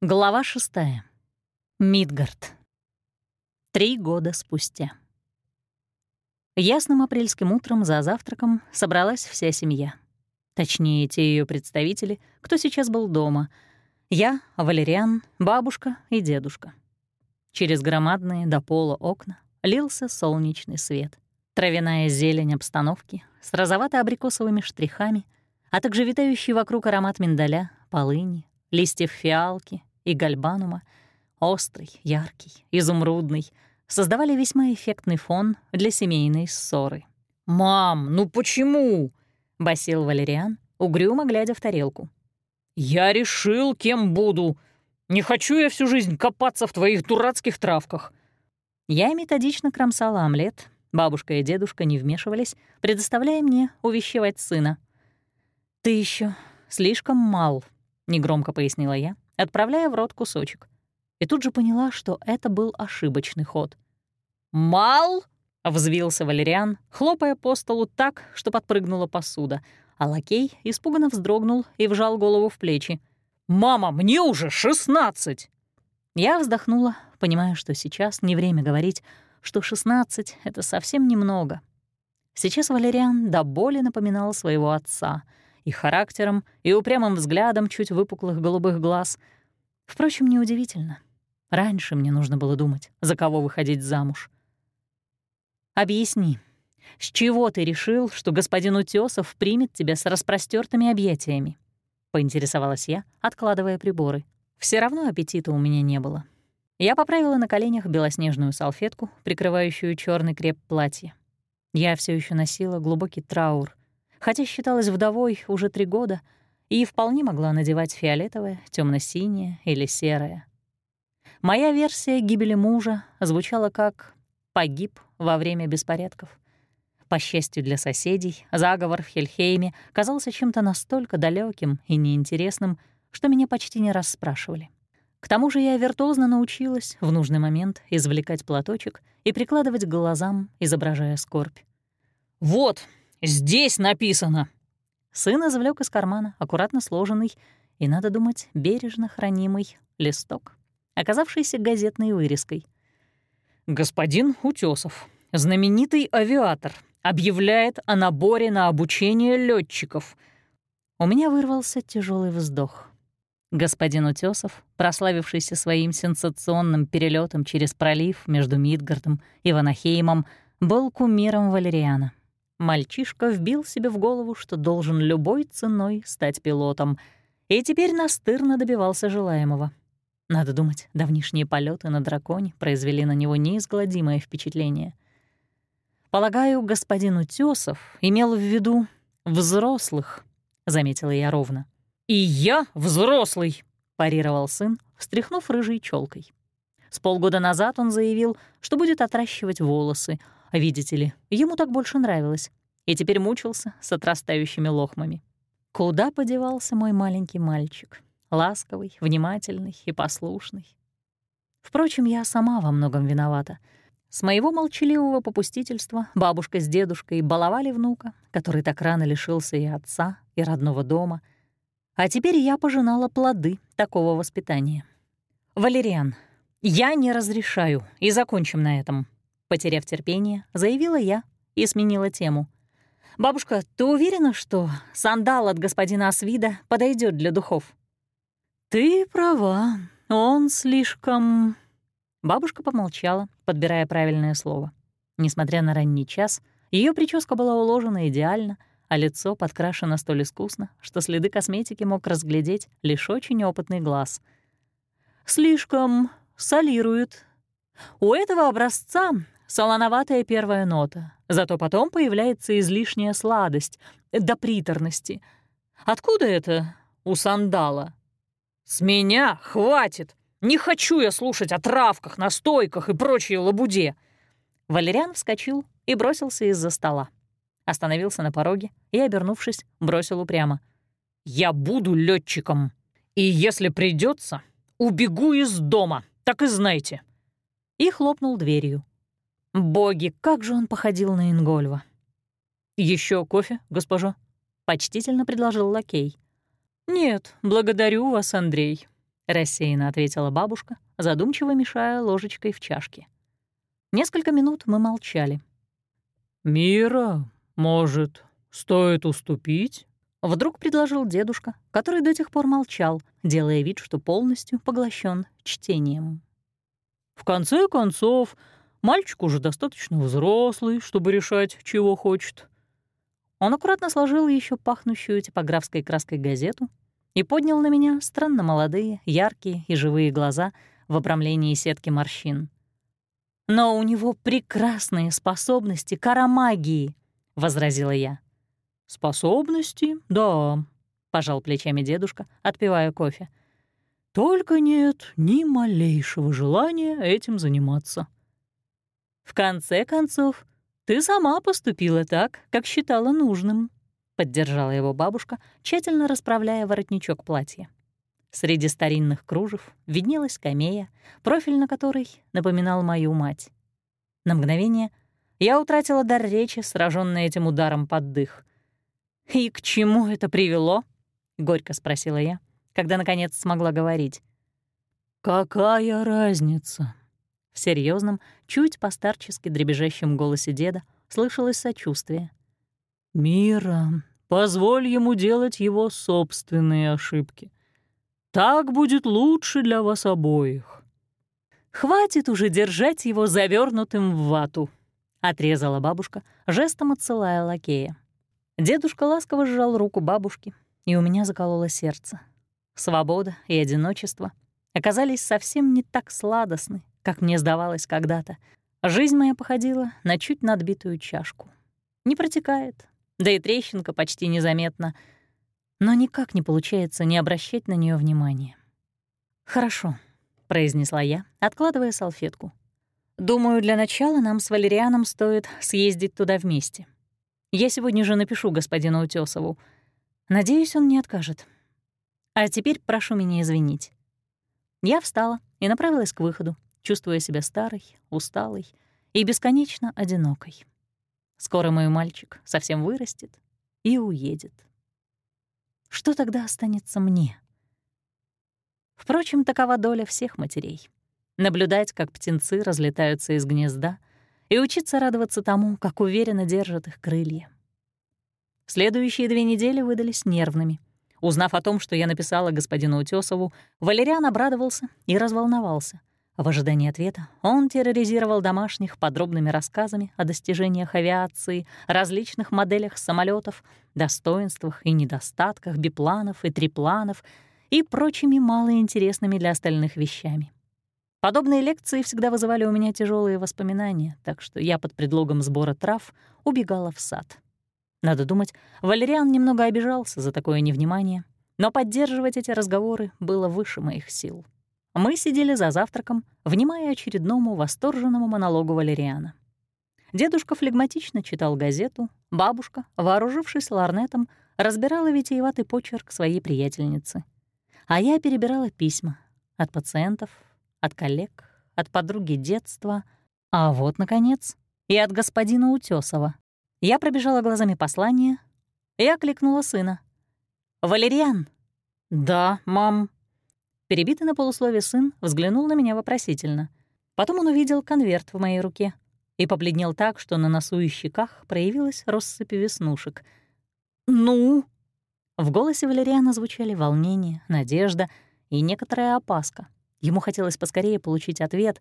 Глава шестая. Мидгард. Три года спустя. Ясным апрельским утром за завтраком собралась вся семья. Точнее, те ее представители, кто сейчас был дома. Я, Валериан, бабушка и дедушка. Через громадные до пола окна лился солнечный свет. Травяная зелень обстановки с розовато-абрикосовыми штрихами, а также витающий вокруг аромат миндаля, полыни, листьев фиалки и гальбанума, острый, яркий, изумрудный, создавали весьма эффектный фон для семейной ссоры. «Мам, ну почему?» — басил Валериан, угрюмо глядя в тарелку. «Я решил, кем буду. Не хочу я всю жизнь копаться в твоих дурацких травках». Я методично кромсала омлет, бабушка и дедушка не вмешивались, предоставляя мне увещевать сына. «Ты еще слишком мал», — негромко пояснила я, отправляя в рот кусочек. И тут же поняла, что это был ошибочный ход. «Мал?» — взвился Валериан, хлопая по столу так, что подпрыгнула посуда, а лакей испуганно вздрогнул и вжал голову в плечи. «Мама, мне уже шестнадцать!» Я вздохнула, понимая, что сейчас не время говорить, что шестнадцать — это совсем немного. Сейчас Валериан до боли напоминал своего отца — и характером, и упрямым взглядом чуть выпуклых голубых глаз. Впрочем, неудивительно. Раньше мне нужно было думать, за кого выходить замуж. «Объясни, с чего ты решил, что господин Утёсов примет тебя с распростертыми объятиями?» — поинтересовалась я, откладывая приборы. Все равно аппетита у меня не было. Я поправила на коленях белоснежную салфетку, прикрывающую черный креп платья. Я все еще носила глубокий траур, хотя считалась вдовой уже три года и вполне могла надевать фиолетовое, темно синее или серое. Моя версия гибели мужа звучала как «погиб во время беспорядков». По счастью для соседей, заговор в Хельхейме казался чем-то настолько далеким и неинтересным, что меня почти не расспрашивали. К тому же я виртуозно научилась в нужный момент извлекать платочек и прикладывать к глазам, изображая скорбь. «Вот, Здесь написано!» Сын извлек из кармана аккуратно сложенный и, надо думать, бережно хранимый листок, оказавшийся газетной вырезкой. «Господин Утесов, знаменитый авиатор, объявляет о наборе на обучение летчиков. У меня вырвался тяжелый вздох. Господин Утесов, прославившийся своим сенсационным перелетом через пролив между Мидгардом и Ванахеймом, был кумиром Валериана. Мальчишка вбил себе в голову, что должен любой ценой стать пилотом, и теперь настырно добивался желаемого. Надо думать, давнишние полеты на драконе произвели на него неизгладимое впечатление. Полагаю, господин Утёсов имел в виду взрослых, заметила я ровно. И я взрослый, парировал сын, встряхнув рыжей челкой. С полгода назад он заявил, что будет отращивать волосы, Видите ли, ему так больше нравилось, и теперь мучился с отрастающими лохмами. Куда подевался мой маленький мальчик? Ласковый, внимательный и послушный. Впрочем, я сама во многом виновата. С моего молчаливого попустительства бабушка с дедушкой баловали внука, который так рано лишился и отца, и родного дома. А теперь я пожинала плоды такого воспитания. «Валериан, я не разрешаю, и закончим на этом», Потеряв терпение, заявила я и сменила тему. «Бабушка, ты уверена, что сандал от господина Асвида подойдет для духов?» «Ты права, он слишком...» Бабушка помолчала, подбирая правильное слово. Несмотря на ранний час, ее прическа была уложена идеально, а лицо подкрашено столь искусно, что следы косметики мог разглядеть лишь очень опытный глаз. «Слишком солирует. У этого образца солоноватая первая нота, зато потом появляется излишняя сладость, до приторности. Откуда это у сандала? «С меня хватит! Не хочу я слушать о травках, настойках и прочей лабуде!» Валериан вскочил и бросился из-за стола. Остановился на пороге и, обернувшись, бросил упрямо. «Я буду летчиком, и если придется, убегу из дома, так и знайте!» И хлопнул дверью. Боги, как же он походил на Ингольва. Еще кофе, госпожа?» — почтительно предложил лакей. «Нет, благодарю вас, Андрей», рассеянно ответила бабушка, задумчиво мешая ложечкой в чашке. Несколько минут мы молчали. «Мира, может, стоит уступить?» Вдруг предложил дедушка, который до тех пор молчал, делая вид, что полностью поглощен чтением. «В конце концов, мальчик уже достаточно взрослый, чтобы решать, чего хочет». Он аккуратно сложил еще пахнущую типографской краской газету и поднял на меня странно молодые, яркие и живые глаза в обрамлении сетки морщин. «Но у него прекрасные способности к аромагии», — возразила я. «Способности, да», — пожал плечами дедушка, отпивая кофе. «Только нет ни малейшего желания этим заниматься». «В конце концов, ты сама поступила так, как считала нужным», — поддержала его бабушка, тщательно расправляя воротничок платья. Среди старинных кружев виднелась скамея, профиль на которой напоминал мою мать. На мгновение я утратила дар речи, сраженный этим ударом под дых. «И к чему это привело?» — горько спросила я, когда, наконец, смогла говорить. «Какая разница?» В серьезном, чуть постарчески дребезжащем голосе деда слышалось сочувствие. «Мира, позволь ему делать его собственные ошибки. Так будет лучше для вас обоих». «Хватит уже держать его завернутым в вату», — отрезала бабушка, жестом отсылая лакея. Дедушка ласково сжал руку бабушки, и у меня закололо сердце. Свобода и одиночество оказались совсем не так сладостны, как мне сдавалось когда-то. Жизнь моя походила на чуть надбитую чашку. Не протекает, да и трещинка почти незаметна — но никак не получается не обращать на нее внимания. «Хорошо», — произнесла я, откладывая салфетку. «Думаю, для начала нам с Валерианом стоит съездить туда вместе. Я сегодня же напишу господину Утесову. Надеюсь, он не откажет. А теперь прошу меня извинить». Я встала и направилась к выходу, чувствуя себя старой, усталой и бесконечно одинокой. Скоро мой мальчик совсем вырастет и уедет. Что тогда останется мне? Впрочем, такова доля всех матерей. Наблюдать, как птенцы разлетаются из гнезда, и учиться радоваться тому, как уверенно держат их крылья. Следующие две недели выдались нервными. Узнав о том, что я написала господину Утесову, Валериан обрадовался и разволновался. В ожидании ответа он терроризировал домашних подробными рассказами о достижениях авиации, различных моделях самолетов, достоинствах и недостатках бипланов и трипланов и прочими малоинтересными для остальных вещами. Подобные лекции всегда вызывали у меня тяжелые воспоминания, так что я под предлогом сбора трав убегала в сад. Надо думать, Валериан немного обижался за такое невнимание, но поддерживать эти разговоры было выше моих сил. Мы сидели за завтраком, внимая очередному восторженному монологу Валериана. Дедушка флегматично читал газету, бабушка, вооружившись ларнетом, разбирала витиеватый почерк своей приятельницы. А я перебирала письма от пациентов, от коллег, от подруги детства, а вот, наконец, и от господина Утесова. Я пробежала глазами послание и окликнула сына. «Валериан!» «Да, мам», Перебитый на полуслове сын взглянул на меня вопросительно. Потом он увидел конверт в моей руке и побледнел так, что на носу и щеках проявилась россыпь веснушек. «Ну?» В голосе Валериана звучали волнение, надежда и некоторая опаска. Ему хотелось поскорее получить ответ,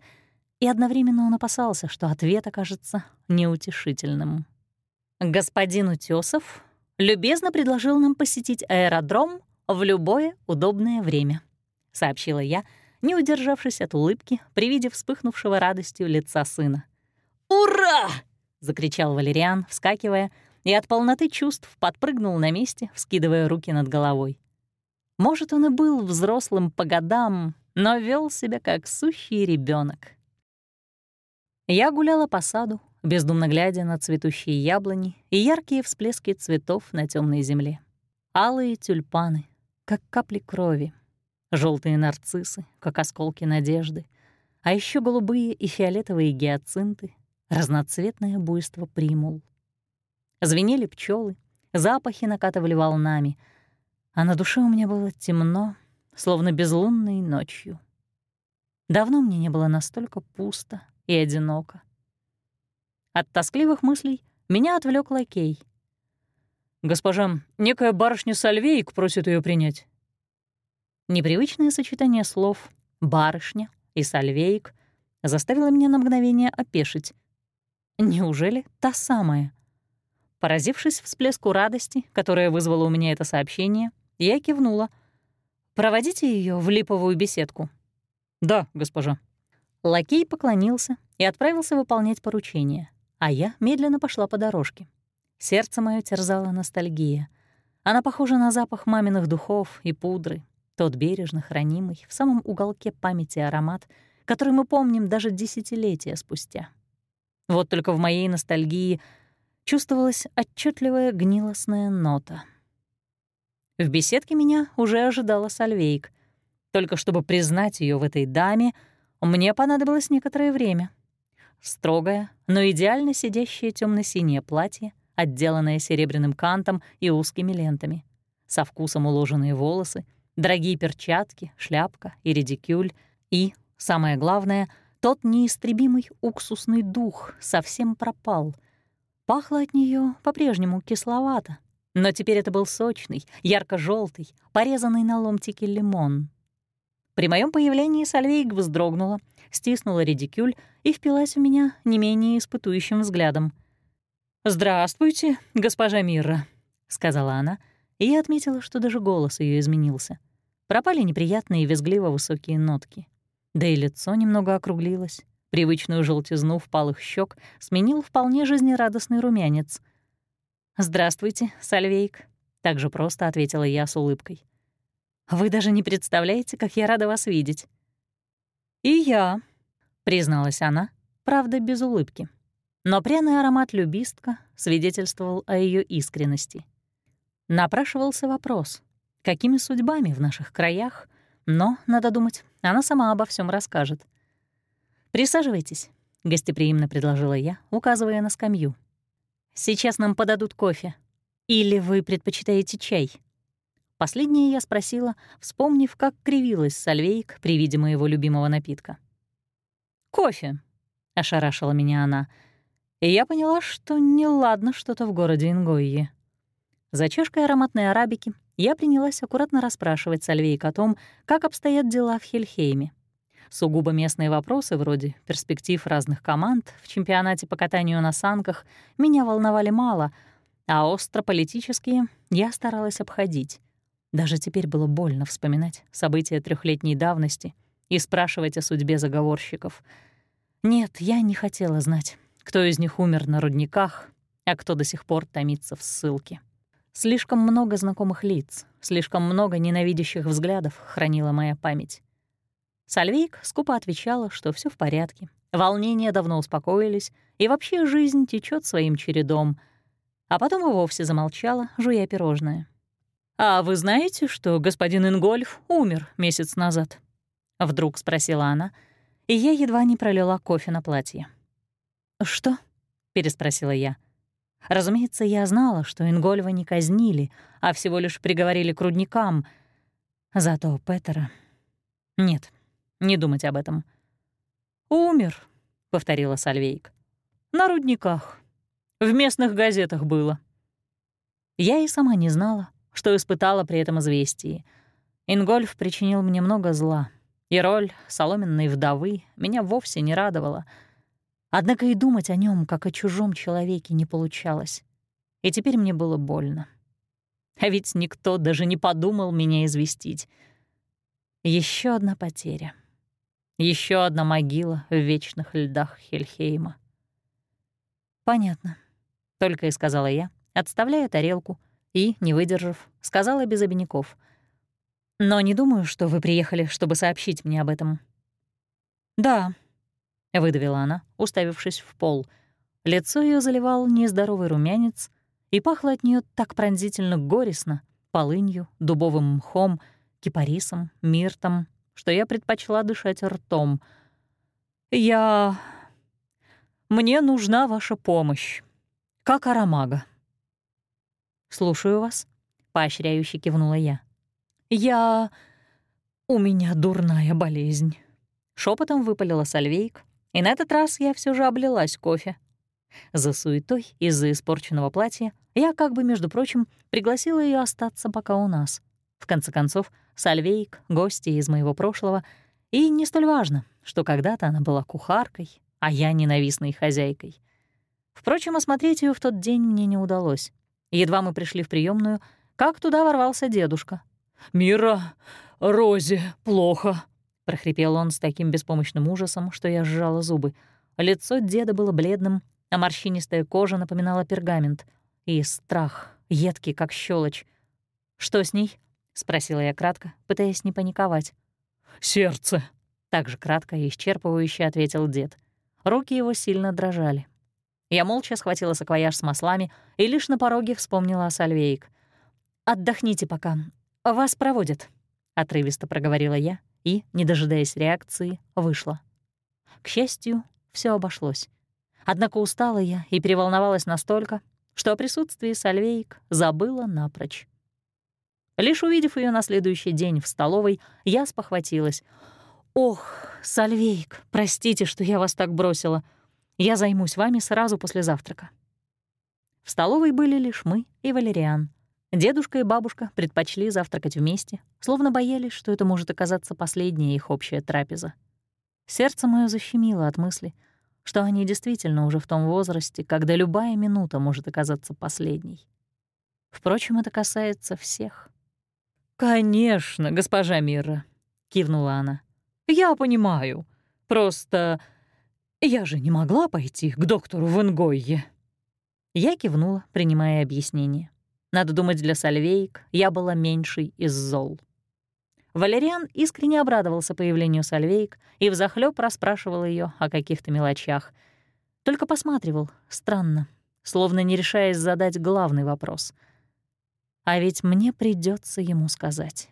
и одновременно он опасался, что ответ окажется неутешительным. «Господин Утёсов любезно предложил нам посетить аэродром в любое удобное время» сообщила я, не удержавшись от улыбки при виде вспыхнувшего радостью лица сына. «Ура!» — закричал Валериан, вскакивая, и от полноты чувств подпрыгнул на месте, вскидывая руки над головой. Может, он и был взрослым по годам, но вел себя как сущий ребенок. Я гуляла по саду, бездумно глядя на цветущие яблони и яркие всплески цветов на темной земле. Алые тюльпаны, как капли крови, желтые нарциссы, как осколки надежды, а еще голубые и фиолетовые гиацинты, разноцветное буйство примул. Звенели пчелы, запахи накатывали волнами, а на душе у меня было темно, словно безлунной ночью. Давно мне не было настолько пусто и одиноко. От тоскливых мыслей меня отвлек лакей. «Госпожа, некая барышня Сальвейк просит ее принять». Непривычное сочетание слов «барышня» и «сальвейк» заставило меня на мгновение опешить. Неужели та самая? Поразившись всплеску радости, которая вызвала у меня это сообщение, я кивнула. «Проводите ее в липовую беседку». «Да, госпожа». Лакей поклонился и отправился выполнять поручение, а я медленно пошла по дорожке. Сердце мое терзало ностальгия. Она похожа на запах маминых духов и пудры, тот бережно хранимый в самом уголке памяти аромат, который мы помним даже десятилетия спустя. Вот только в моей ностальгии чувствовалась отчетливая гнилостная нота. В беседке меня уже ожидала Сальвейк. Только чтобы признать ее в этой даме, мне понадобилось некоторое время. Строгое, но идеально сидящее темно синее платье, отделанное серебряным кантом и узкими лентами, со вкусом уложенные волосы — дорогие перчатки, шляпка и редикюль, и, самое главное, тот неистребимый уксусный дух совсем пропал. Пахло от нее по-прежнему кисловато, но теперь это был сочный, ярко желтый порезанный на ломтики лимон. При моем появлении Сальвейк вздрогнула, стиснула редикюль и впилась в меня не менее испытующим взглядом. «Здравствуйте, госпожа Мирра», — сказала она, и я отметила, что даже голос ее изменился. Пропали неприятные и визгливо высокие нотки. Да и лицо немного округлилось. Привычную желтизну впалых щек сменил вполне жизнерадостный румянец. «Здравствуйте, Сальвейк», — так же просто ответила я с улыбкой. «Вы даже не представляете, как я рада вас видеть». «И я», — призналась она, правда, без улыбки. Но пряный аромат любистка свидетельствовал о ее искренности. Напрашивался вопрос, какими судьбами в наших краях, но, надо думать, она сама обо всем расскажет. «Присаживайтесь», — гостеприимно предложила я, указывая на скамью. «Сейчас нам подадут кофе. Или вы предпочитаете чай?» Последнее я спросила, вспомнив, как кривилась Сальвейк при виде моего любимого напитка. «Кофе», — ошарашила меня она, и я поняла, что неладно что-то в городе Ингойе. За чашкой ароматной арабики я принялась аккуратно расспрашивать Сальвейк о том, как обстоят дела в Хельхейме. Сугубо местные вопросы, вроде перспектив разных команд в чемпионате по катанию на санках, меня волновали мало, а остро-политические я старалась обходить. Даже теперь было больно вспоминать события трехлетней давности и спрашивать о судьбе заговорщиков. Нет, я не хотела знать, кто из них умер на рудниках, а кто до сих пор томится в ссылке. Слишком много знакомых лиц, слишком много ненавидящих взглядов хранила моя память. Сальвейк скупо отвечала, что все в порядке, волнения давно успокоились, и вообще жизнь течет своим чередом, а потом и вовсе замолчала, жуя пирожное. «А вы знаете, что господин Ингольф умер месяц назад?» — вдруг спросила она, и я едва не пролила кофе на платье. «Что?» — переспросила я. Разумеется, я знала, что Ингольва не казнили, а всего лишь приговорили к рудникам. Зато Петера... Нет, не думать об этом. «Умер», — повторила Сальвейк. «На рудниках. В местных газетах было». Я и сама не знала, что испытала при этом известии. Ингольф причинил мне много зла, и роль соломенной вдовы меня вовсе не радовала — Однако и думать о нем, как о чужом человеке, не получалось. И теперь мне было больно. А ведь никто даже не подумал меня известить. Еще одна потеря. Еще одна могила в вечных льдах Хельхейма. «Понятно», — только и сказала я, отставляя тарелку, и, не выдержав, сказала без обиняков. «Но не думаю, что вы приехали, чтобы сообщить мне об этом». «Да», — выдавила она, уставившись в пол. Лицо ее заливал нездоровый румянец, и пахло от нее так пронзительно горестно, полынью, дубовым мхом, кипарисом, миртом, что я предпочла дышать ртом. «Я... Мне нужна ваша помощь. Как аромага». «Слушаю вас», — поощряюще кивнула я. «Я... «У меня дурная болезнь», — шепотом выпалила Сальвейк, и на этот раз я все же облилась кофе. За суетой из-за испорченного платья я, как бы, между прочим, пригласила ее остаться пока у нас. В конце концов, Сальвейк — гости из моего прошлого, и не столь важно, что когда-то она была кухаркой, а я — ненавистной хозяйкой. Впрочем, осмотреть ее в тот день мне не удалось. Едва мы пришли в приемную, как туда ворвался дедушка. «Мира, Розе, плохо», — прохрипел он с таким беспомощным ужасом, что я сжала зубы. Лицо деда было бледным, а морщинистая кожа напоминала пергамент. И страх, едкий, как щелочь. «Что с ней?» — спросила я кратко, пытаясь не паниковать. «Сердце», — так же кратко и исчерпывающе ответил дед. Руки его сильно дрожали. Я молча схватила саквояж с маслами и лишь на пороге вспомнила о Сальвейк. «Отдохните пока. Вас проводят», — отрывисто проговорила я и, не дожидаясь реакции, вышла. К счастью, все обошлось. Однако устала я и переволновалась настолько, что о присутствии Сальвейк забыла напрочь. Лишь увидев ее на следующий день в столовой, я спохватилась. «Ох, Сальвейк, простите, что я вас так бросила. Я займусь вами сразу после завтрака». В столовой были лишь мы и Валериан. Дедушка и бабушка предпочли завтракать вместе, словно боялись, что это может оказаться последняя их общая трапеза. Сердце мое защемило от мысли, что они действительно уже в том возрасте, когда любая минута может оказаться последней. Впрочем, это касается всех. «Конечно, госпожа Мира», — кивнула она. «Я понимаю. Просто я же не могла пойти к доктору Венгойе». Я кивнула, принимая объяснение. Надо думать, для Сальвейк я была меньшей из зол. Валериан искренне обрадовался появлению Сальвейк и взахлёб расспрашивал ее о каких-то мелочах. Только посматривал, странно, словно не решаясь задать главный вопрос. А ведь мне придется ему сказать.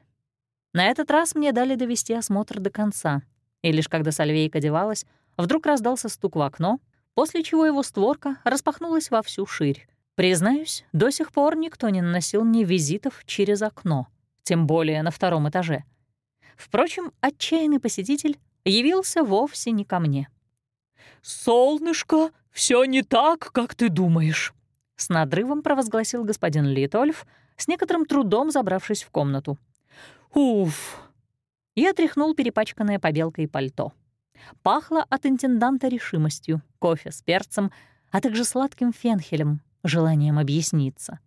На этот раз мне дали довести осмотр до конца, и лишь когда Сальвейк одевалась, вдруг раздался стук в окно, после чего его створка распахнулась во всю ширь. Признаюсь, до сих пор никто не наносил мне визитов через окно, тем более на втором этаже. Впрочем, отчаянный посетитель явился вовсе не ко мне. «Солнышко, все не так, как ты думаешь», — с надрывом провозгласил господин Литольф, с некоторым трудом забравшись в комнату. «Уф!» Я тряхнул перепачканное побелкой пальто. Пахло от интенданта решимостью, кофе с перцем, а также сладким фенхелем, желанием объясниться.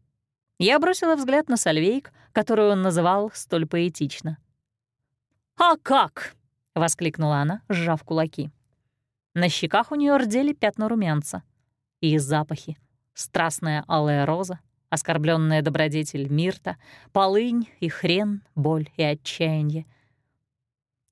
Я бросила взгляд на Сальвейк, которую он называл столь поэтично. «А как?» — воскликнула она, сжав кулаки. На щеках у нее рдели пятна румянца. И запахи. Страстная алая роза, оскорбленная добродетель Мирта, полынь и хрен, боль и отчаяние.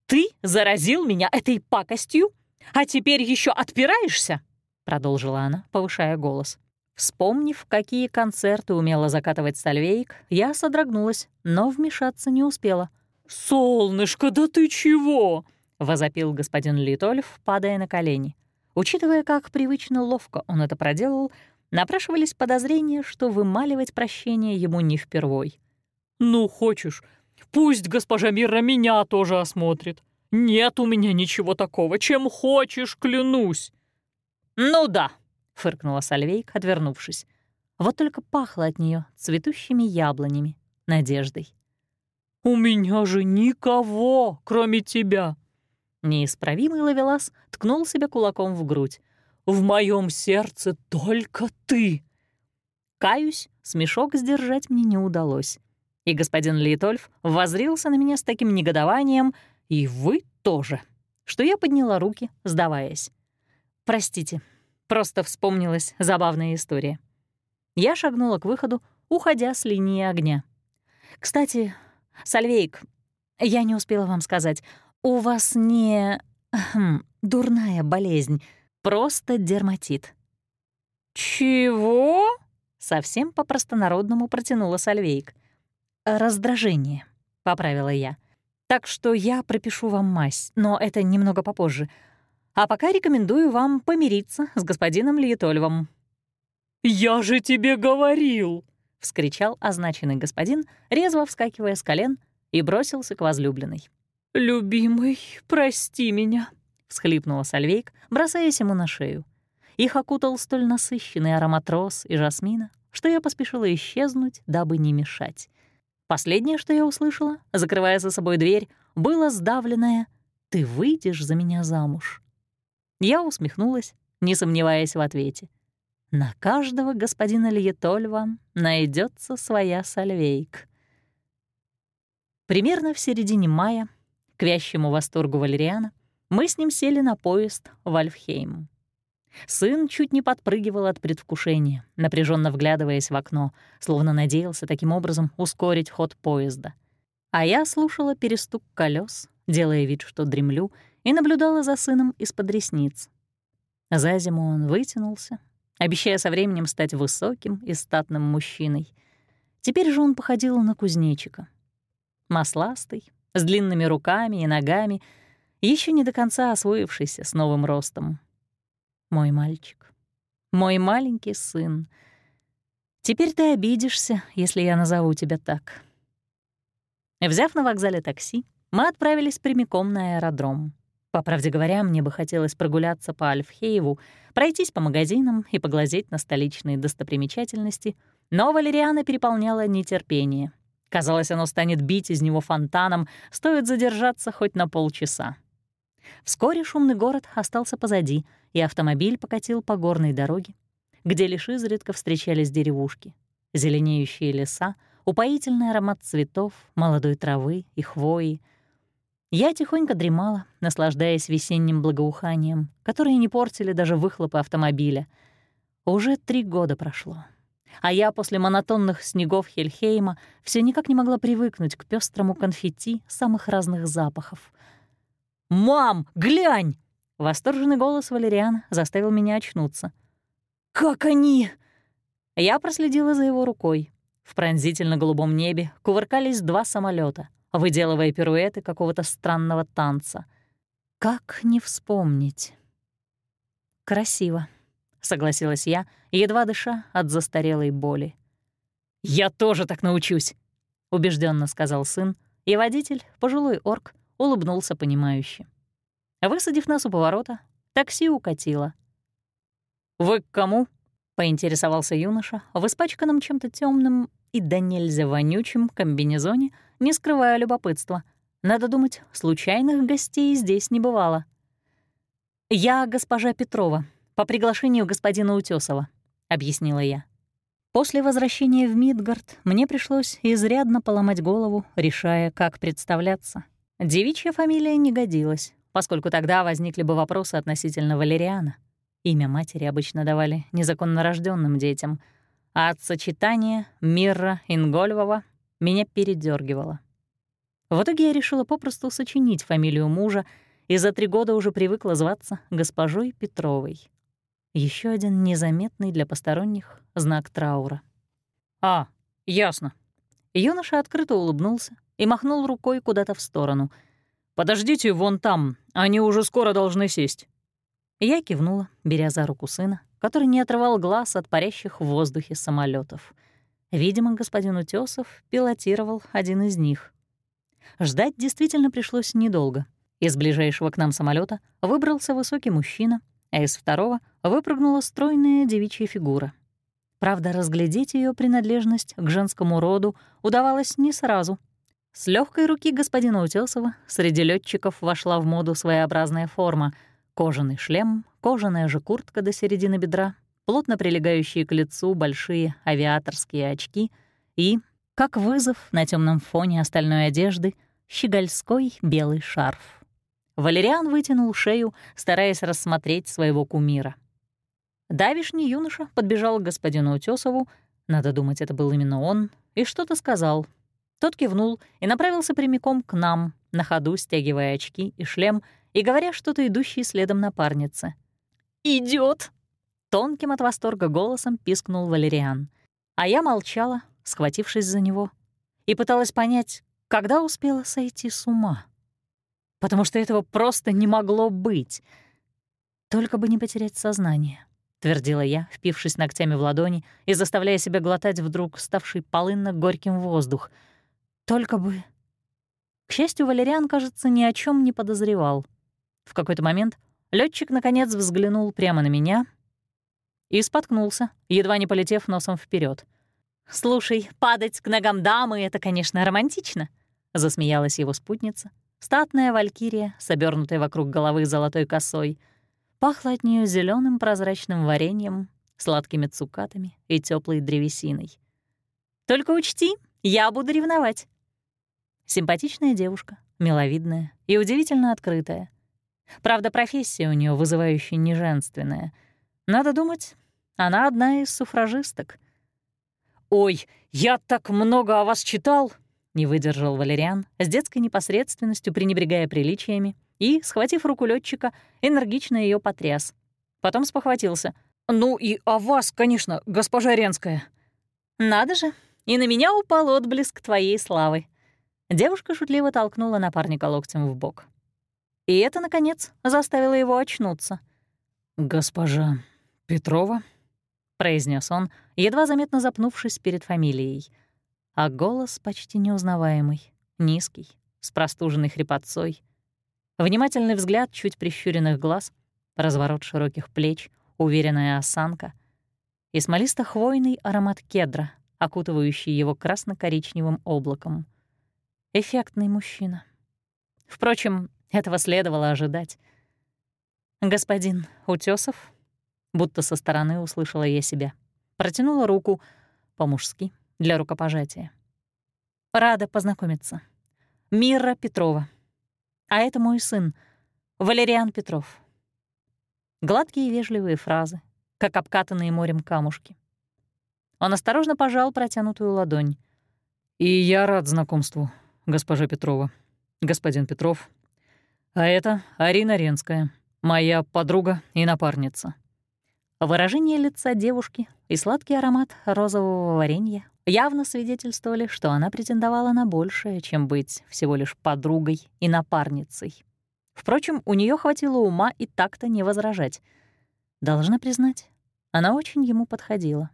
«Ты заразил меня этой пакостью, а теперь еще отпираешься?» — продолжила она, повышая голос. Вспомнив, какие концерты умела закатывать Сальвейк, я содрогнулась, но вмешаться не успела. «Солнышко, да ты чего?» — возопил господин Литольф, падая на колени. Учитывая, как привычно ловко он это проделал, напрашивались подозрения, что вымаливать прощение ему не впервой. «Ну, хочешь, пусть госпожа Мира меня тоже осмотрит. Нет у меня ничего такого, чем хочешь, клянусь». «Ну да», — фыркнула Сальвейк, отвернувшись. Вот только пахло от нее цветущими яблонями, надеждой. «У меня же никого, кроме тебя!» Неисправимый ловелас ткнул себя кулаком в грудь. «В моем сердце только ты!» Каюсь, смешок сдержать мне не удалось. И господин Литольф возрился на меня с таким негодованием, и вы тоже, что я подняла руки, сдаваясь. «Простите, Просто вспомнилась забавная история. Я шагнула к выходу, уходя с линии огня. «Кстати, Сальвейк, я не успела вам сказать, у вас не... Хм, дурная болезнь, просто дерматит». «Чего?» — совсем по-простонародному протянула Сальвейк. «Раздражение», — поправила я. «Так что я пропишу вам мазь, но это немного попозже. А пока рекомендую вам помириться с господином Лиетольвом». «Я же тебе говорил!» — вскричал означенный господин, резво вскакивая с колен, и бросился к возлюбленной. «Любимый, прости меня», — всхлипнула Сальвейк, бросаясь ему на шею. Их окутал столь насыщенный аромат роз и жасмина, что я поспешила исчезнуть, дабы не мешать. Последнее, что я услышала, закрывая за собой дверь, было сдавленное «Ты выйдешь за меня замуж». Я усмехнулась, не сомневаясь в ответе. На каждого господина Льетольва найдется своя сальвейк. Примерно в середине мая, к вящему восторгу Валериана, мы с ним сели на поезд в Альфхейм. Сын чуть не подпрыгивал от предвкушения, напряженно вглядываясь в окно, словно надеялся таким образом ускорить ход поезда. А я слушала перестук колес, делая вид, что дремлю, и наблюдала за сыном из-под ресниц. За зиму он вытянулся, обещая со временем стать высоким и статным мужчиной. Теперь же он походил на кузнечика. Масластый, с длинными руками и ногами, еще не до конца освоившийся с новым ростом. Мой мальчик, мой маленький сын. Теперь ты обидишься, если я назову тебя так. Взяв на вокзале такси, мы отправились прямиком на аэродром. По правде говоря, мне бы хотелось прогуляться по Альфхейву, пройтись по магазинам и поглазеть на столичные достопримечательности, но Валериана переполняла нетерпение. Казалось, оно станет бить из него фонтаном, стоит задержаться хоть на полчаса. Вскоре шумный город остался позади, и автомобиль покатил по горной дороге, где лишь изредка встречались деревушки, зеленеющие леса, упоительный аромат цветов, молодой травы и хвои — я тихонько дремала, наслаждаясь весенним благоуханием, которые не портили даже выхлопы автомобиля. Уже три года прошло. А я после монотонных снегов Хельхейма все никак не могла привыкнуть к пестрому конфетти самых разных запахов. «Мам, глянь!» Восторженный голос Валериана заставил меня очнуться. «Как они?» Я проследила за его рукой. В пронзительно-голубом небе кувыркались два самолета выделывая пируэты какого-то странного танца. Как не вспомнить? «Красиво», — согласилась я, едва дыша от застарелой боли. «Я тоже так научусь», — убежденно сказал сын, и водитель, пожилой орк, улыбнулся понимающе. Высадив нас у поворота, такси укатило. «Вы к кому?» — поинтересовался юноша в испачканном чем-то темным и до нельзя вонючем комбинезоне, не скрывая любопытства. Надо думать, случайных гостей здесь не бывало. «Я госпожа Петрова, по приглашению господина Утесова, объяснила я. После возвращения в Мидгард мне пришлось изрядно поломать голову, решая, как представляться. Девичья фамилия не годилась, поскольку тогда возникли бы вопросы относительно Валериана. Имя матери обычно давали незаконно рожденным детям — а от сочетания Мирра Ингольвова меня передергивало. В итоге я решила попросту сочинить фамилию мужа и за три года уже привыкла зваться госпожой Петровой. Еще один незаметный для посторонних знак траура. «А, ясно». Юноша открыто улыбнулся и махнул рукой куда-то в сторону. «Подождите вон там, они уже скоро должны сесть». Я кивнула, беря за руку сына, который не отрывал глаз от парящих в воздухе самолетов. Видимо, господин Утесов пилотировал один из них. Ждать действительно пришлось недолго. Из ближайшего к нам самолета выбрался высокий мужчина, а из второго выпрыгнула стройная девичья фигура. Правда, разглядеть ее принадлежность к женскому роду удавалось не сразу. С легкой руки господина Утесова среди летчиков вошла в моду своеобразная форма — Кожаный шлем, кожаная же куртка до середины бедра, плотно прилегающие к лицу большие авиаторские очки и, как вызов на темном фоне остальной одежды, щегольской белый шарф. Валериан вытянул шею, стараясь рассмотреть своего кумира. Давишний юноша подбежал к господину Утесову, надо думать, это был именно он, и что-то сказал. Тот кивнул и направился прямиком к нам, на ходу стягивая очки и шлем и говоря что-то идущей следом напарнице. Идет! Тонким от восторга голосом пискнул Валериан. А я молчала, схватившись за него, и пыталась понять, когда успела сойти с ума. Потому что этого просто не могло быть. Только бы не потерять сознание, — твердила я, впившись ногтями в ладони и заставляя себя глотать вдруг ставший полынно горьким воздух. Только бы... К счастью, Валериан, кажется, ни о чем не подозревал. В какой-то момент летчик наконец взглянул прямо на меня и споткнулся, едва не полетев носом вперед. «Слушай, падать к ногам дамы — это, конечно, романтично», — засмеялась его спутница, статная валькирия с обернутой вокруг головы золотой косой. Пахло от нее зеленым прозрачным вареньем, сладкими цукатами и теплой древесиной. «Только учти, я буду ревновать». Симпатичная девушка, миловидная и удивительно открытая. Правда, профессия у нее вызывающая неженственная. Надо думать, она одна из суфражисток. «Ой, я так много о вас читал!» — не выдержал Валериан, с детской непосредственностью пренебрегая приличиями, и, схватив руку летчика, энергично ее потряс. Потом спохватился. «Ну и о вас, конечно, госпожа Ренская!» «Надо же, и на меня упал отблеск твоей славы!» Девушка шутливо толкнула напарника локтем в бок. И это, наконец, заставило его очнуться. «Госпожа Петрова?» — произнес он, едва заметно запнувшись перед фамилией. А голос почти неузнаваемый, низкий, с простуженной хрипотцой. Внимательный взгляд чуть прищуренных глаз, разворот широких плеч, уверенная осанка и смолисто-хвойный аромат кедра, окутывающий его красно-коричневым облаком. Эффектный мужчина. Впрочем, этого следовало ожидать. «Господин Утёсов?» Будто со стороны услышала я себя. Протянула руку, по-мужски, для рукопожатия. «Рада познакомиться. Мира Петрова. А это мой сын, Валериан Петров». Гладкие вежливые фразы, как обкатанные морем камушки. Он осторожно пожал протянутую ладонь. «И я рад знакомству, госпожа Петрова. Господин Петров, а это Арина Ренская, моя подруга и напарница». Выражение лица девушки и сладкий аромат розового варенья явно свидетельствовали, что она претендовала на большее, чем быть всего лишь подругой и напарницей. Впрочем, у нее хватило ума и так-то не возражать. Должна признать, она очень ему подходила.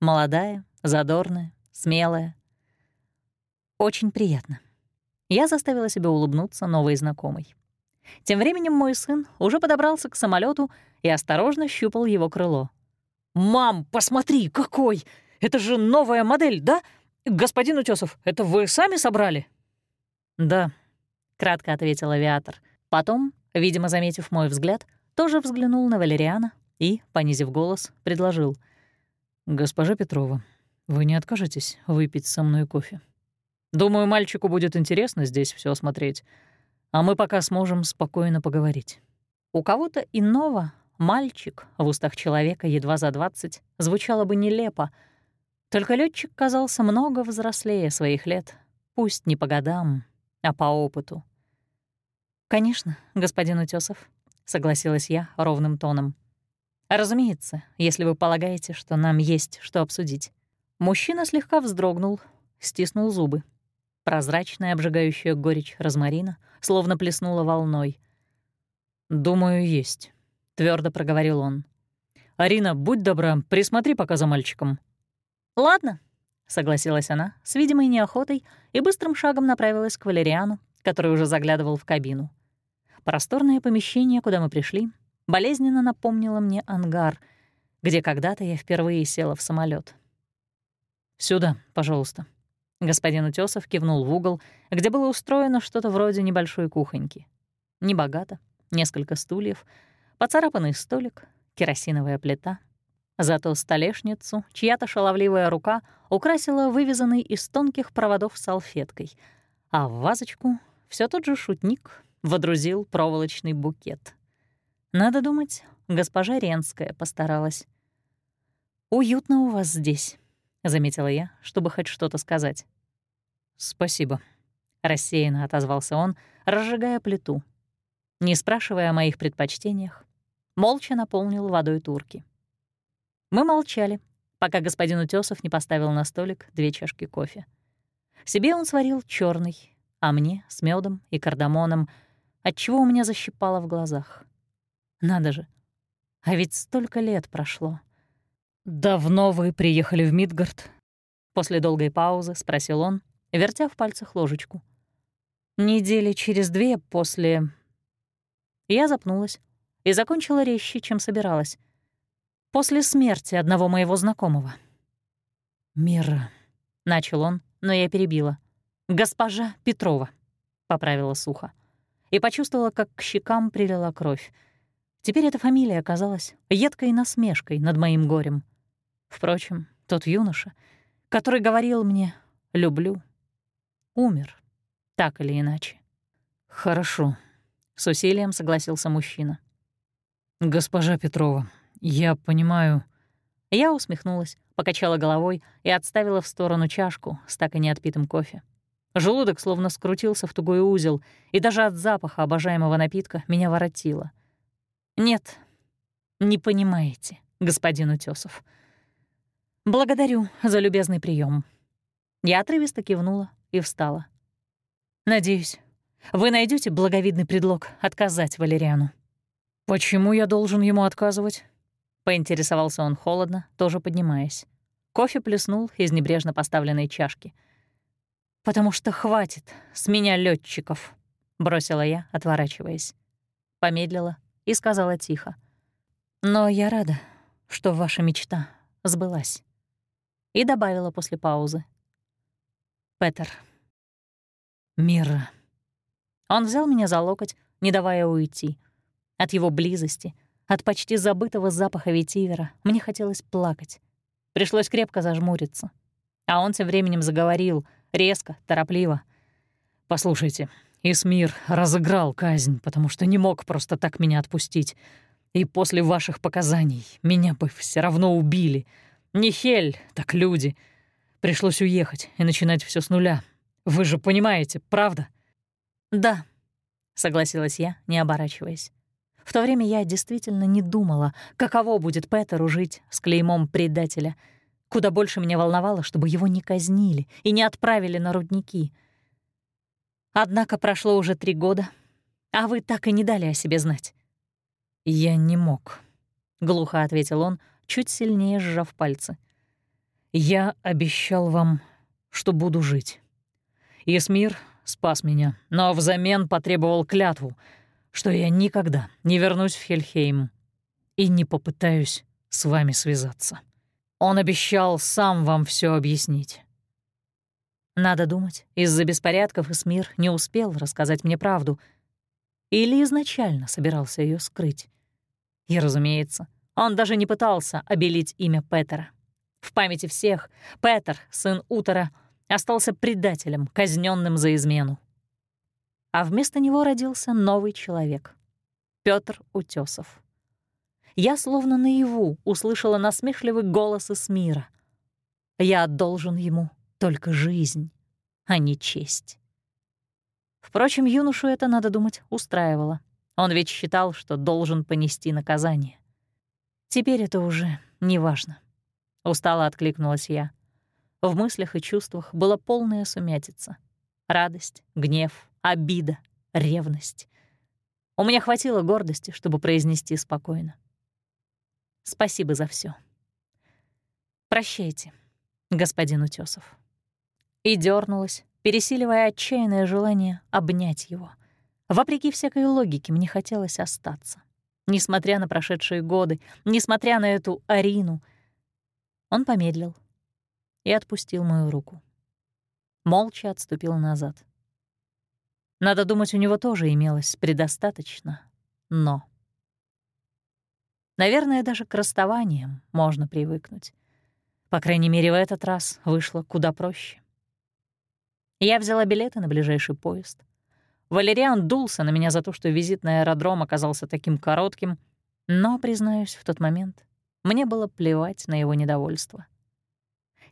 Молодая, задорная, смелая. Очень приятно. Я заставила себя улыбнуться новой знакомой. Тем временем мой сын уже подобрался к самолету и осторожно щупал его крыло. «Мам, посмотри, какой! Это же новая модель, да? Господин Утесов, это вы сами собрали?» «Да», — кратко ответил авиатор. Потом, видимо, заметив мой взгляд, тоже взглянул на Валериана и, понизив голос, предложил. «Госпожа Петрова, вы не откажетесь выпить со мной кофе? Думаю, мальчику будет интересно здесь все осмотреть а мы пока сможем спокойно поговорить. У кого-то иного мальчик в устах человека едва за двадцать звучало бы нелепо, только летчик казался много взрослее своих лет, пусть не по годам, а по опыту. «Конечно, господин Утёсов», — согласилась я ровным тоном. «Разумеется, если вы полагаете, что нам есть что обсудить». Мужчина слегка вздрогнул, стиснул зубы. Прозрачная обжигающая горечь розмарина словно плеснула волной. «Думаю, есть», — твердо проговорил он. «Арина, будь добра, присмотри пока за мальчиком». «Ладно», — согласилась она с видимой неохотой и быстрым шагом направилась к Валериану, который уже заглядывал в кабину. Просторное помещение, куда мы пришли, болезненно напомнило мне ангар, где когда-то я впервые села в самолет. «Сюда, пожалуйста», Господин Утесов кивнул в угол, где было устроено что-то вроде небольшой кухоньки. Небогато, несколько стульев, поцарапанный столик, керосиновая плита. Зато столешницу чья-то шаловливая рука украсила вывязанной из тонких проводов салфеткой, а в вазочку все тот же шутник водрузил проволочный букет. Надо думать, госпожа Ренская постаралась. «Уютно у вас здесь», — заметила я, чтобы хоть что-то сказать. «Спасибо», — рассеянно отозвался он, разжигая плиту. Не спрашивая о моих предпочтениях, молча наполнил водой турки. Мы молчали, пока господин Утесов не поставил на столик две чашки кофе. Себе он сварил черный, а мне — с медом и кардамоном, отчего у меня защипало в глазах. Надо же, а ведь столько лет прошло. «Давно вы приехали в Мидгард?» После долгой паузы спросил он, вертя в пальцах ложечку. Недели через две после... Я запнулась и закончила резче, чем собиралась. После смерти одного моего знакомого. «Мира», — начал он, но я перебила. «Госпожа Петрова», — поправила сухо. И почувствовала, как к щекам прилила кровь. Теперь эта фамилия оказалась едкой насмешкой над моим горем. Впрочем, тот юноша, который говорил мне «люблю», умер, так или иначе. «Хорошо», — с усилием согласился мужчина. «Госпожа Петрова, я понимаю...» Я усмехнулась, покачала головой и отставила в сторону чашку с так и не отпитым кофе. Желудок словно скрутился в тугой узел, и даже от запаха обожаемого напитка меня воротило. «Нет, не понимаете, господин Утёсов. Благодарю за любезный прием. Я отрывисто кивнула и встала. «Надеюсь, вы найдете благовидный предлог отказать Валериану». «Почему я должен ему отказывать?» — поинтересовался он холодно, тоже поднимаясь. Кофе плеснул из небрежно поставленной чашки. «Потому что хватит с меня летчиков, бросила я, отворачиваясь. Помедлила и сказала тихо. «Но я рада, что ваша мечта сбылась». И добавила после паузы. «Петер». «Мира». Он взял меня за локоть, не давая уйти — от его близости, от почти забытого запаха ветивера мне хотелось плакать. Пришлось крепко зажмуриться. А он тем временем заговорил, резко, торопливо. «Послушайте, Исмир разыграл казнь, потому что не мог просто так меня отпустить. И после ваших показаний меня бы все равно убили. Не Хель, так люди. Пришлось уехать и начинать все с нуля. Вы же понимаете, правда?» «Да», — согласилась я, не оборачиваясь. В то время я действительно не думала, каково будет Петеру жить с клеймом предателя. Куда больше меня волновало, чтобы его не казнили и не отправили на рудники. Однако прошло уже три года, а вы так и не дали о себе знать. «Я не мог», — глухо ответил он, чуть сильнее сжав пальцы. «Я обещал вам, что буду жить. Есмир спас меня, но взамен потребовал клятву — что я никогда не вернусь в Хельхейм и не попытаюсь с вами связаться. Он обещал сам вам все объяснить. Надо думать, из-за беспорядков Исмир не успел рассказать мне правду или изначально собирался ее скрыть. И, разумеется, он даже не пытался обелить имя Петера. В памяти всех Петер, сын Утора, остался предателем, казненным за измену а вместо него родился новый человек — Пётр Утёсов. Я словно наяву услышала насмешливый голос из мира. Я должен ему только жизнь, а не честь. Впрочем, юношу это, надо думать, устраивало. Он ведь считал, что должен понести наказание. Теперь это уже не важно. Устало откликнулась я. В мыслях и чувствах была полная сумятица. Радость, гнев, обида, ревность. У меня хватило гордости, чтобы произнести спокойно. Спасибо за все. Прощайте, господин Утесов. И дернулась, пересиливая отчаянное желание обнять его. Вопреки всякой логике мне хотелось остаться. Несмотря на прошедшие годы, несмотря на эту Арину. Он помедлил и отпустил мою руку. Молча отступил назад. Надо думать, у него тоже имелось предостаточно «но». Наверное, даже к расставаниям можно привыкнуть. По крайней мере, в этот раз вышло куда проще. Я взяла билеты на ближайший поезд. Валериан дулся на меня за то, что визит на аэродром оказался таким коротким, но, признаюсь, в тот момент мне было плевать на его недовольство.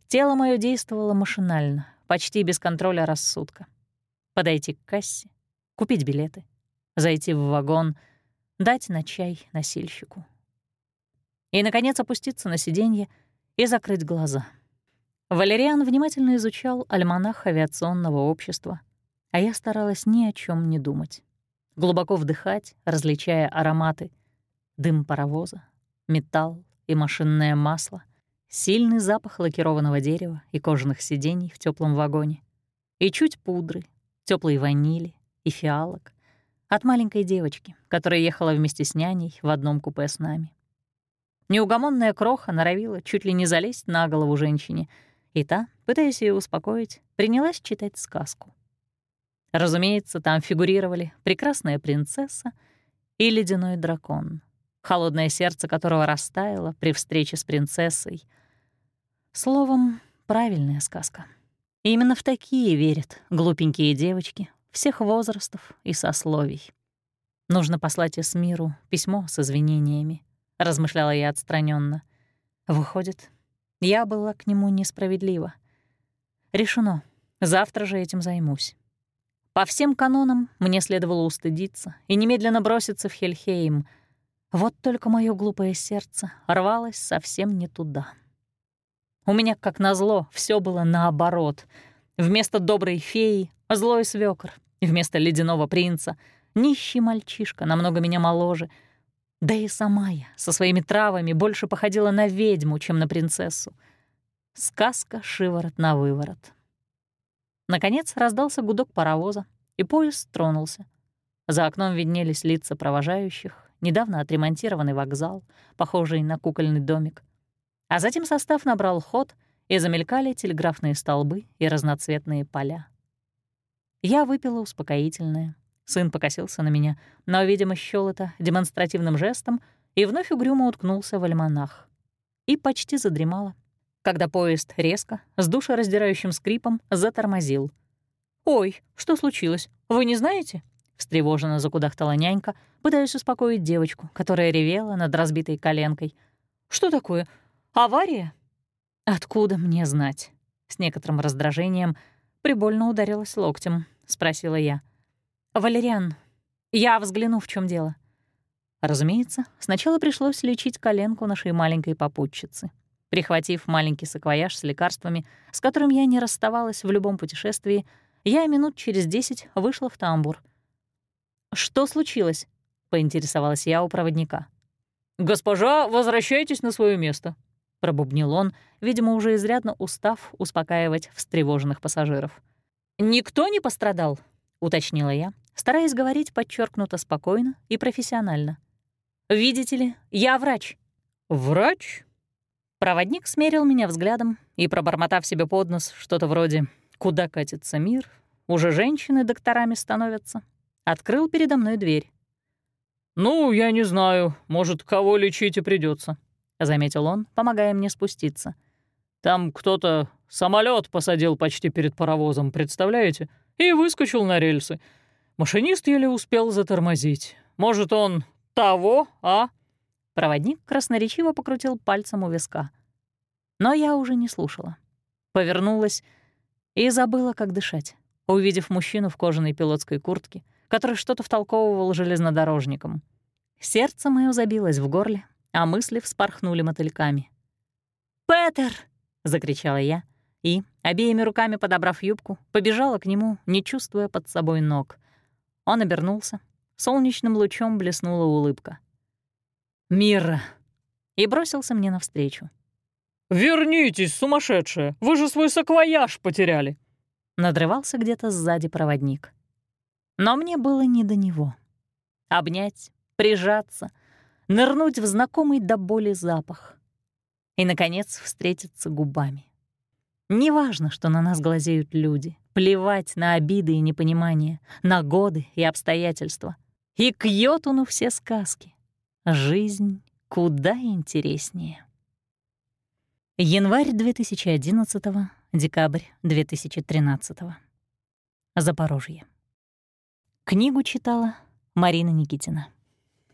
Тело мое действовало машинально, почти без контроля рассудка подойти к кассе, купить билеты, зайти в вагон, дать на чай носильщику. И, наконец, опуститься на сиденье и закрыть глаза. Валериан внимательно изучал альманах авиационного общества, а я старалась ни о чем не думать. Глубоко вдыхать, различая ароматы, дым паровоза, металл и машинное масло, сильный запах лакированного дерева и кожаных сидений в теплом вагоне и чуть пудры, теплой ванили и фиалок от маленькой девочки, которая ехала вместе с няней в одном купе с нами. Неугомонная кроха норовила чуть ли не залезть на голову женщине, и та, пытаясь ее успокоить, принялась читать сказку. Разумеется, там фигурировали прекрасная принцесса и ледяной дракон, холодное сердце которого растаяло при встрече с принцессой. Словом, правильная сказка. И именно в такие верят глупенькие девочки всех возрастов и сословий. Нужно послать Эсмиру письмо с извинениями, размышляла я отстраненно. Выходит, я была к нему несправедлива. Решено. Завтра же этим займусь. По всем канонам мне следовало устыдиться и немедленно броситься в Хельхейм. Вот только мое глупое сердце рвалось совсем не туда. У меня, как назло, все было наоборот. Вместо доброй феи — злой свёкор. Вместо ледяного принца — нищий мальчишка, намного меня моложе. Да и сама я со своими травами больше походила на ведьму, чем на принцессу. Сказка шиворот на выворот. Наконец раздался гудок паровоза, и поезд тронулся. За окном виднелись лица провожающих, недавно отремонтированный вокзал, похожий на кукольный домик — а затем состав набрал ход, и замелькали телеграфные столбы и разноцветные поля. Я выпила успокоительное. Сын покосился на меня, но, видимо, счёл это демонстративным жестом и вновь угрюмо уткнулся в альманах. И почти задремала, когда поезд резко, с душераздирающим скрипом, затормозил. «Ой, что случилось? Вы не знаете?» Встревоженно закудахтала нянька, пытаясь успокоить девочку, которая ревела над разбитой коленкой. «Что такое? Авария? Откуда мне знать? С некоторым раздражением прибольно ударилась локтем, спросила я. Валериан, я взгляну, в чем дело. Разумеется, сначала пришлось лечить коленку нашей маленькой попутчицы. Прихватив маленький саквояж с лекарствами, с которым я не расставалась в любом путешествии, я минут через десять вышла в тамбур. «Что случилось?» — поинтересовалась я у проводника. «Госпожа, возвращайтесь на свое место», пробубнил он, видимо, уже изрядно устав успокаивать встревоженных пассажиров. «Никто не пострадал?» — уточнила я, стараясь говорить подчеркнуто спокойно и профессионально. «Видите ли, я врач». «Врач?» Проводник смерил меня взглядом и, пробормотав себе под нос что-то вроде «Куда катится мир? Уже женщины докторами становятся», открыл передо мной дверь. «Ну, я не знаю. Может, кого лечить и придется. — заметил он, помогая мне спуститься. «Там кто-то самолет посадил почти перед паровозом, представляете? И выскочил на рельсы. Машинист еле успел затормозить. Может, он того, а?» Проводник красноречиво покрутил пальцем у виска. Но я уже не слушала. Повернулась и забыла, как дышать, увидев мужчину в кожаной пилотской куртке, который что-то втолковывал железнодорожникам. Сердце мое забилось в горле, а мысли вспорхнули мотыльками. «Петер!» — закричала я и, обеими руками подобрав юбку, побежала к нему, не чувствуя под собой ног. Он обернулся, солнечным лучом блеснула улыбка. «Мира!» и бросился мне навстречу. «Вернитесь, сумасшедшая! Вы же свой саквояж потеряли!» Надрывался где-то сзади проводник. Но мне было не до него. Обнять, прижаться — нырнуть в знакомый до боли запах и, наконец, встретиться губами. Неважно, что на нас глазеют люди, плевать на обиды и непонимание, на годы и обстоятельства. И к Йотуну все сказки. Жизнь куда интереснее. Январь 2011, декабрь 2013. Запорожье. Книгу читала Марина Никитина.